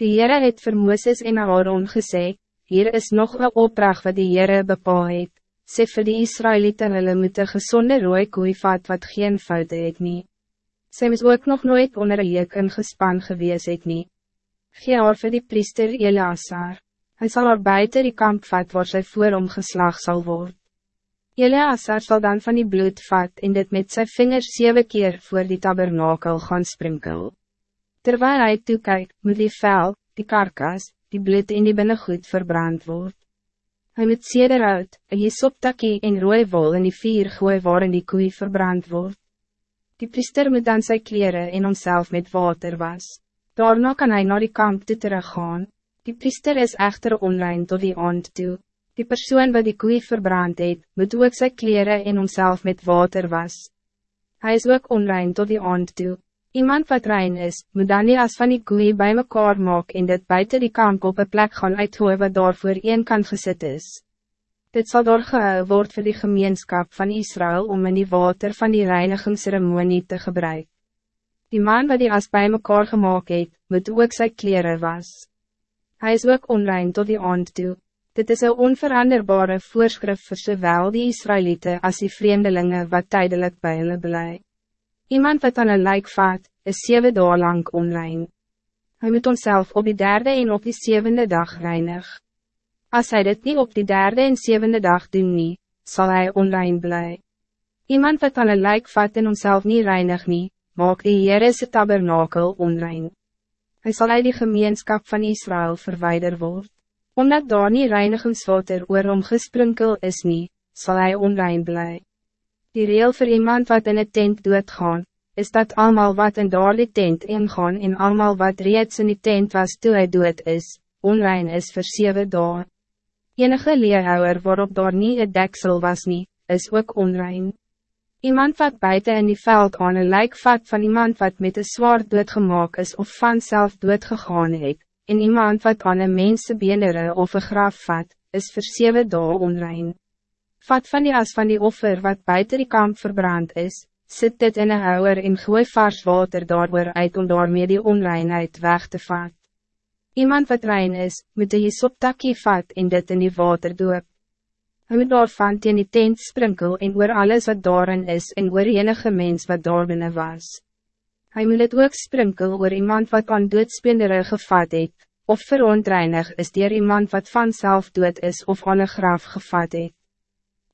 Die Heere het vir Mooses en Aaron gesê, hier is nog een opdracht wat die Heere bepaal het, sê vir die Israëlieten hulle moet een gezonde rooi koei vat wat geen foute het nie. Sy is ook nog nooit onder een jeek in gespan gewees het nie. Gee haar vir die priester Eleazar. Hij zal haar buiten die kamp vat waar sy voor hom geslag sal word. Eleazar zal dan van die bloed vat en dit met zijn vingers zeven keer voor die tabernakel gaan sprinkel. Terwijl hij toekijkt, moet die vel, die karkas, die bloed in die binnengoed verbrand word. Hij moet een jesoptakkie en rooi wol in die vier gooi waarin die koei verbrand wordt. Die priester moet dan zijn kleren in onszelf met water was. Daarna kan hij naar die kamp toe teruggaan. Die priester is echter online tot die aand toe. Die persoon wat die koei verbrand het, moet ook zijn kleren in onszelf met water was. Hij is ook online tot die aand toe. Iemand wat rein is, moet dan nie as van die koei bij mekaar maak en dit buiten die kamp op een plek gaan uithoor wat daarvoor een kan gezet is. Dit zal doorgehou word vir die gemeenskap van Israël om in die water van die reinigingsceremonie te gebruiken. Die man wat die as bij mekaar gemaakt het, moet ook sy kleren was. Hij is ook onrein tot die aand toe. Dit is een onveranderbare voorschrift voor zowel die Israëlieten als die vreemdelingen wat tijdelijk bij hulle blij. Iemand wat aan een lijk vaat, is zeven dagen lang onrein. Hij moet onszelf op die derde en op die zevende dag reinig. Als hij dit niet op die derde en zevende dag doen nie, zal hij online blij. Iemand wat aan een lijk vat en onszelf niet reinig nie, maak die Heerese tabernakel onrein. Hij zal uit die gemeenschap van Israël verwijder word. Omdat daar nie reinigingswater oor hom gesprinkel is nie, zal hij onrein blij. Die reel voor iemand wat in het tent doodgaan, is dat allemaal wat in daar die tent ingaan en allemaal wat reeds in die tent was toe hy dood is, onrein is voor zeven dagen. Enige leerhouwer waarop daar nie een deksel was nie, is ook onrein. Iemand wat buiten in die veld aan een lijk vat van iemand wat met een zwaard doodgemaak is of van zelf doodgegaan het, en iemand wat aan een mense beenere of een graf vat, is vir 7 dae onrein. Vat van die as van die offer wat buiten die kamp verbrand is, sit dit in een houwer en gooi vars water daardoor uit om daarmee die onreinheid weg te vat. Iemand wat rein is, moet die soptakkie vat en dit in die water doop. Hy moet daarvan teen die tent sprinkel en oor alles wat daarin is en oor enige mens wat daar binnen was. Hij moet het ook sprinkel oor iemand wat aan doodspindere gevat het, of verontreinig is dier iemand wat vanzelf dood is of aan een graaf gevat het.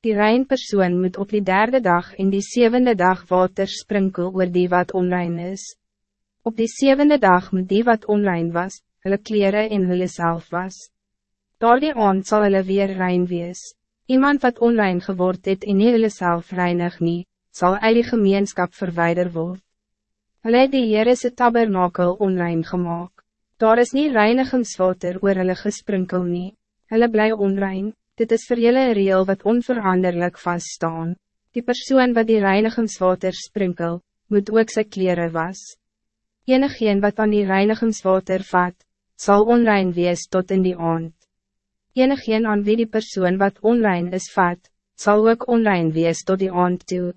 Die rein persoon moet op die derde dag en die zevende dag water sprinkel oor die wat onrein is. Op die zevende dag moet die wat onrein was, hulle kleren en hulle self was. Daar die aand sal hulle weer rein wees. Iemand wat onrein geword het en nie hulle self reinig nie, sal uit die gemeenskap verwijder word. Hulle het die Heerese tabernakel onrein gemaakt. Daar is nie reinigingswater oor hulle gesprinkel nie. Hulle bly onrein, dit is vir julle een reel wat onveranderlijk vaststaan. Die persoon wat die reinigingswater sprinkel, moet ook sy kleren was. Enigeen wat aan die reinigingswater vat, zal onrein wees tot in die aand. Enigeen aan wie die persoon wat onrein is vat, zal ook onrein wees tot die aand toe.